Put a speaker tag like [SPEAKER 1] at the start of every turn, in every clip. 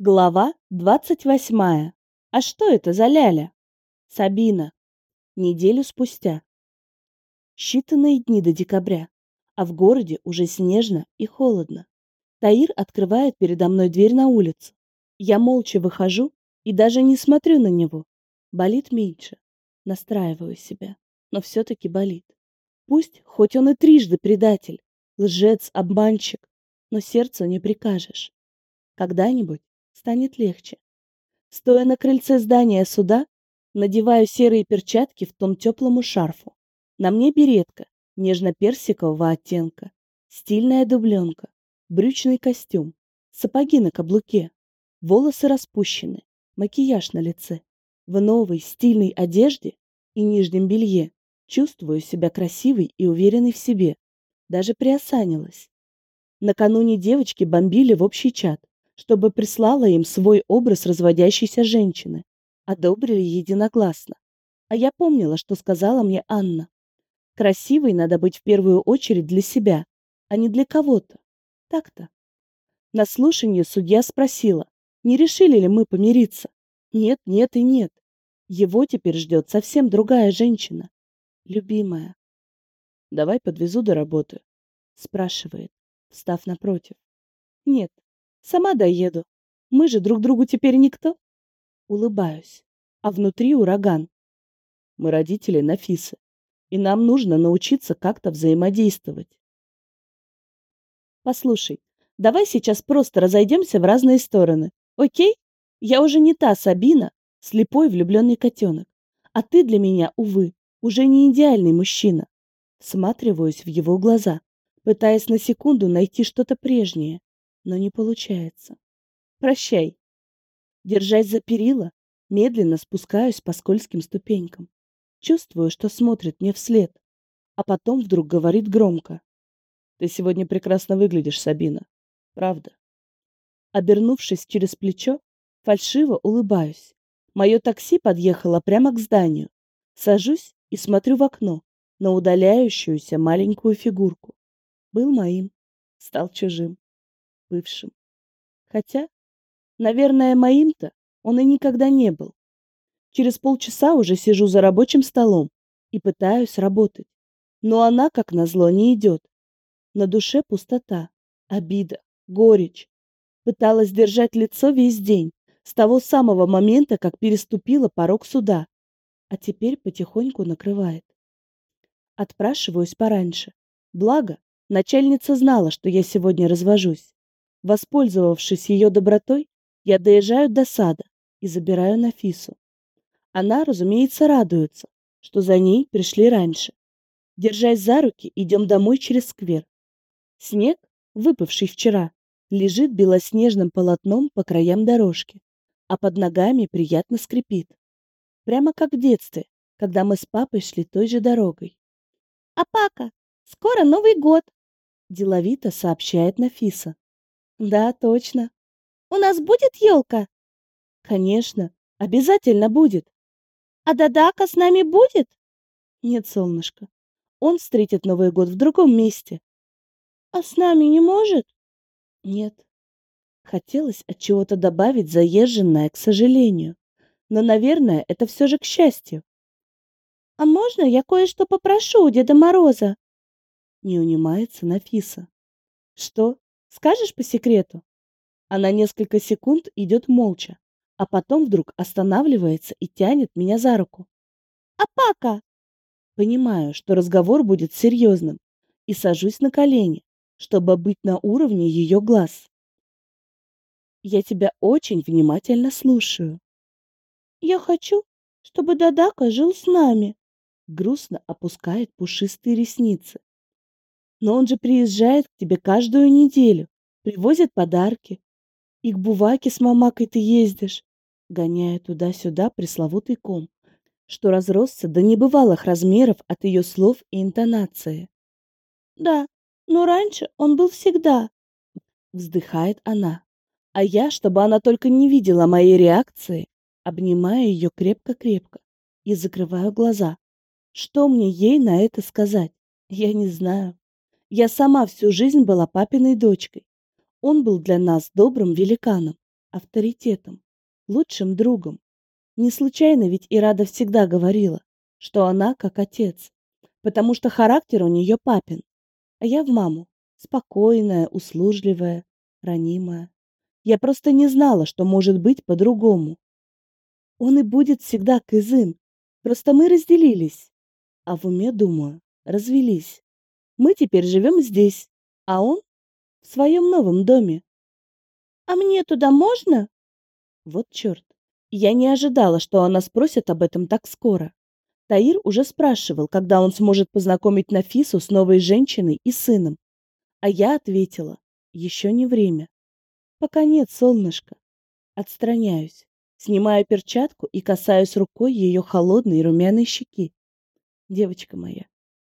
[SPEAKER 1] Глава двадцать восьмая. А что это за ляля? Сабина. Неделю спустя. Считанные дни до декабря, а в городе уже снежно и холодно. Таир открывает передо мной дверь на улицу. Я молча выхожу и даже не смотрю на него. Болит меньше. Настраиваю себя, но все-таки болит. Пусть хоть он и трижды предатель, лжец, обманщик, но сердцу не прикажешь. Когда-нибудь станет легче. Стоя на крыльце здания суда, надеваю серые перчатки в тон теплому шарфу. На мне беретка нежно-персикового оттенка, стильная дубленка, брючный костюм, сапоги на каблуке, волосы распущены, макияж на лице. В новой стильной одежде и нижнем белье чувствую себя красивой и уверенной в себе. Даже приосанилась. Накануне девочки бомбили в общий чат чтобы прислала им свой образ разводящейся женщины. Одобрили единогласно. А я помнила, что сказала мне Анна. Красивой надо быть в первую очередь для себя, а не для кого-то. Так-то. На слушании судья спросила, не решили ли мы помириться. Нет, нет и нет. Его теперь ждет совсем другая женщина. Любимая. Давай подвезу до работы. Спрашивает, встав напротив. Нет, Сама доеду. Мы же друг другу теперь никто. Улыбаюсь. А внутри ураган. Мы родители Нафисы. И нам нужно научиться как-то взаимодействовать. Послушай, давай сейчас просто разойдемся в разные стороны. Окей? Я уже не та Сабина, слепой влюбленный котенок. А ты для меня, увы, уже не идеальный мужчина. Всматриваюсь в его глаза, пытаясь на секунду найти что-то прежнее но не получается. Прощай. Держась за перила, медленно спускаюсь по скользким ступенькам. Чувствую, что смотрит мне вслед, а потом вдруг говорит громко. Ты сегодня прекрасно выглядишь, Сабина. Правда. Обернувшись через плечо, фальшиво улыбаюсь. Мое такси подъехало прямо к зданию. Сажусь и смотрю в окно на удаляющуюся маленькую фигурку. Был моим, стал чужим бывшим. Хотя, наверное, моим-то он и никогда не был. Через полчаса уже сижу за рабочим столом и пытаюсь работать. Но она, как назло, не идет. На душе пустота, обида, горечь. Пыталась держать лицо весь день, с того самого момента, как переступила порог суда. А теперь потихоньку накрывает. Отпрашиваюсь пораньше. Благо, начальница знала, что я сегодня развожусь. Воспользовавшись ее добротой, я доезжаю до сада и забираю Нафису. Она, разумеется, радуется, что за ней пришли раньше. Держась за руки, идем домой через сквер. Снег, выпавший вчера, лежит белоснежным полотном по краям дорожки, а под ногами приятно скрипит. Прямо как в детстве, когда мы с папой шли той же дорогой. «А пака, скоро Новый год!» – деловито сообщает Нафиса. Да, точно. У нас будет елка? Конечно, обязательно будет. А Дадака с нами будет? Нет, солнышко. Он встретит Новый год в другом месте. А с нами не может? Нет. Хотелось от чего-то добавить заезженное, к сожалению. Но, наверное, это все же к счастью. А можно я кое-что попрошу у Деда Мороза? Не унимается Нафиса. Что? Скажешь по секрету? Она несколько секунд идет молча, а потом вдруг останавливается и тянет меня за руку. «Апака!» Понимаю, что разговор будет серьезным, и сажусь на колени, чтобы быть на уровне ее глаз. Я тебя очень внимательно слушаю. Я хочу, чтобы Дадака жил с нами. Грустно опускает пушистые ресницы. Но он же приезжает к тебе каждую неделю, привозит подарки. И к Буваке с мамакой ты ездишь, гоняя туда-сюда пресловутый ком, что разросся до небывалых размеров от ее слов и интонации. «Да, но раньше он был всегда», — вздыхает она. А я, чтобы она только не видела моей реакции, обнимаю ее крепко-крепко и закрываю глаза. Что мне ей на это сказать? Я не знаю. Я сама всю жизнь была папиной дочкой. Он был для нас добрым великаном, авторитетом, лучшим другом. Не случайно ведь Ирада всегда говорила, что она как отец, потому что характер у нее папин, а я в маму, спокойная, услужливая, ранимая. Я просто не знала, что может быть по-другому. Он и будет всегда кызым, просто мы разделились. А в уме думаю, развелись. Мы теперь живем здесь, а он в своем новом доме. А мне туда можно? Вот черт. Я не ожидала, что она спросит об этом так скоро. Таир уже спрашивал, когда он сможет познакомить Нафису с новой женщиной и сыном. А я ответила, еще не время. Пока нет, солнышко. Отстраняюсь, снимаю перчатку и касаюсь рукой ее холодной румяной щеки. Девочка моя,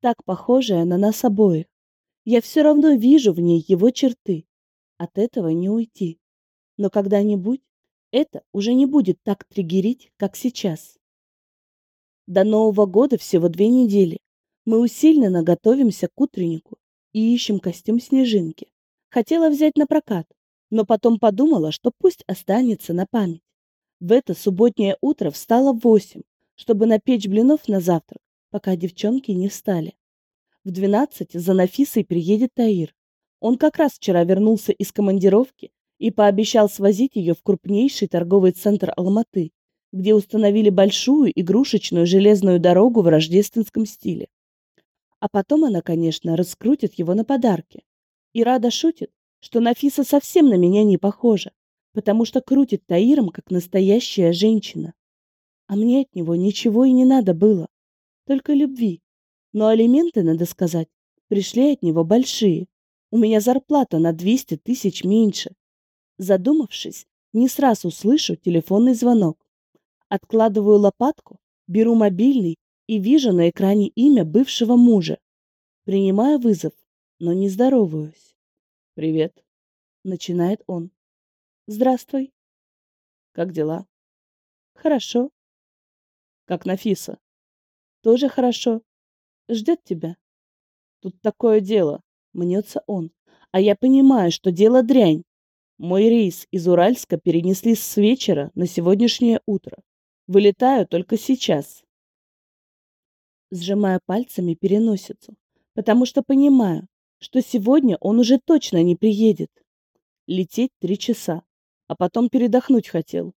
[SPEAKER 1] так похожая на нас обоих. Я все равно вижу в ней его черты. От этого не уйти. Но когда-нибудь это уже не будет так триггерить, как сейчас. До Нового года всего две недели. Мы усиленно готовимся к утреннику и ищем костюм Снежинки. Хотела взять на прокат, но потом подумала, что пусть останется на память. В это субботнее утро встала в восемь, чтобы напечь блинов на завтрак, пока девчонки не встали. В двенадцать за Нафисой приедет Таир. Он как раз вчера вернулся из командировки и пообещал свозить ее в крупнейший торговый центр Алматы, где установили большую игрушечную железную дорогу в рождественском стиле. А потом она, конечно, раскрутит его на подарки. И Рада шутит, что Нафиса совсем на меня не похожа, потому что крутит Таиром, как настоящая женщина. А мне от него ничего и не надо было, только любви. Но алименты, надо сказать, пришли от него большие. У меня зарплата на 200 тысяч меньше. Задумавшись, не сразу слышу телефонный звонок. Откладываю лопатку, беру мобильный и вижу на экране имя бывшего мужа. Принимаю вызов, но не здороваюсь. «Привет», — начинает он. «Здравствуй». «Как дела?» «Хорошо». «Как Нафиса?» «Тоже хорошо. Ждет тебя». «Тут такое дело», — мнется он. «А я понимаю, что дело дрянь. Мой рейс из Уральска перенесли с вечера на сегодняшнее утро. Вылетаю только сейчас. Сжимаю пальцами переносицу, потому что понимаю, что сегодня он уже точно не приедет. Лететь три часа, а потом передохнуть хотел.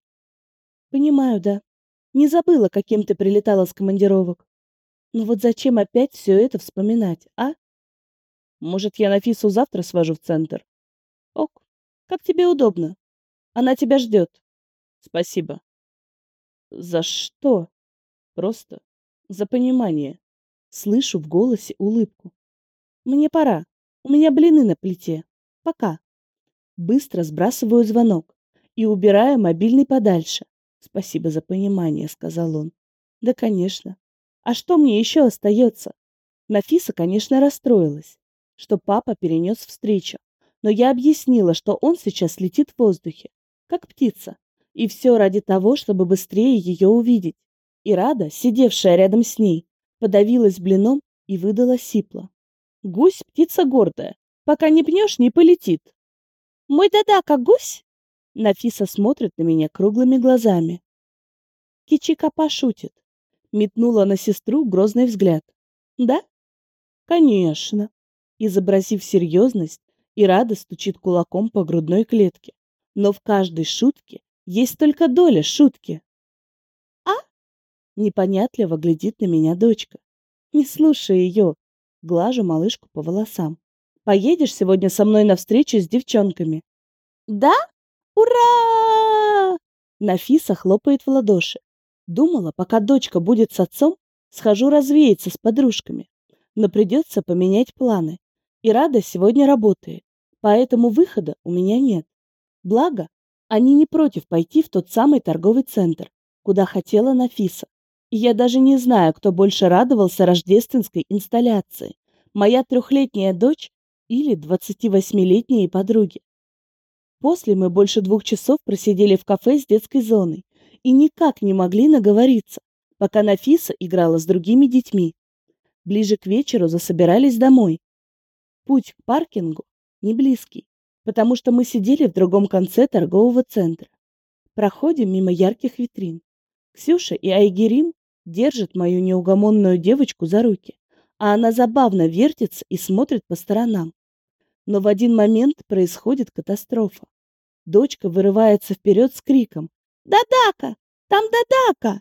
[SPEAKER 1] Понимаю, да. Не забыла, каким ты прилетала с командировок. Но вот зачем опять все это вспоминать, а? Может, я Нафису завтра свожу в центр? Ок, как тебе удобно. Она тебя ждет. Спасибо. За что? Просто за понимание. Слышу в голосе улыбку. Мне пора. У меня блины на плите. Пока. Быстро сбрасываю звонок и убираю мобильный подальше. Спасибо за понимание, сказал он. Да, конечно. А что мне еще остается? Нафиса, конечно, расстроилась, что папа перенес встречу. Но я объяснила, что он сейчас летит в воздухе, как птица, и все ради того, чтобы быстрее ее увидеть. И Рада, сидевшая рядом с ней, подавилась блином и выдала сипло. Гусь — птица гордая. Пока не пнешь, не полетит. Мой да-да, как гусь? Нафиса смотрит на меня круглыми глазами. Кичика пошутит. Метнула на сестру грозный взгляд. Да? Конечно. Изобразив серьезность, Ирада стучит кулаком по грудной клетке. Но в каждой шутке есть только доля шутки. А? Непонятливо глядит на меня дочка. Не слушай ее. Глажу малышку по волосам. Поедешь сегодня со мной на встречу с девчонками? Да? Ура! Нафиса хлопает в ладоши. Думала, пока дочка будет с отцом, схожу развеяться с подружками. Но придется поменять планы. И Рада сегодня работает, поэтому выхода у меня нет. Благо, они не против пойти в тот самый торговый центр, куда хотела Нафиса. И я даже не знаю, кто больше радовался рождественской инсталляции. Моя трехлетняя дочь или 28-летние подруги. После мы больше двух часов просидели в кафе с детской зоной и никак не могли наговориться, пока Нафиса играла с другими детьми. Ближе к вечеру засобирались домой. Путь к паркингу не близкий, потому что мы сидели в другом конце торгового центра. Проходим мимо ярких витрин. Ксюша и Айгерим держат мою неугомонную девочку за руки, а она забавно вертится и смотрит по сторонам. Но в один момент происходит катастрофа. Дочка вырывается вперед с криком «Дадака! Там Дадака!»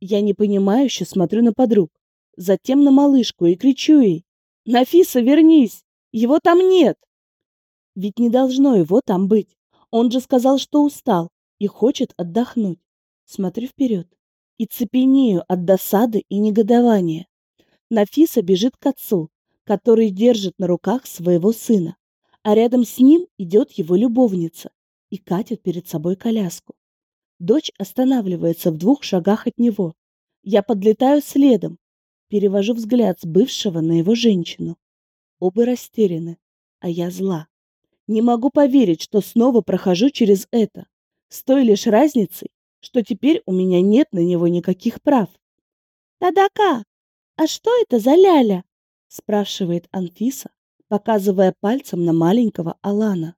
[SPEAKER 1] Я непонимающе смотрю на подруг, затем на малышку и кричу ей «Нафиса, вернись! Его там нет!» Ведь не должно его там быть. Он же сказал, что устал и хочет отдохнуть. Смотрю вперед и цепенею от досады и негодования. Нафиса бежит к отцу, который держит на руках своего сына, а рядом с ним идет его любовница и катит перед собой коляску. Дочь останавливается в двух шагах от него. Я подлетаю следом, перевожу взгляд с бывшего на его женщину. Оба растеряны, а я зла. Не могу поверить, что снова прохожу через это, с той лишь разницей, что теперь у меня нет на него никаких прав. «Тадака, а что это за ляля?» спрашивает Анфиса, показывая пальцем на маленького Алана.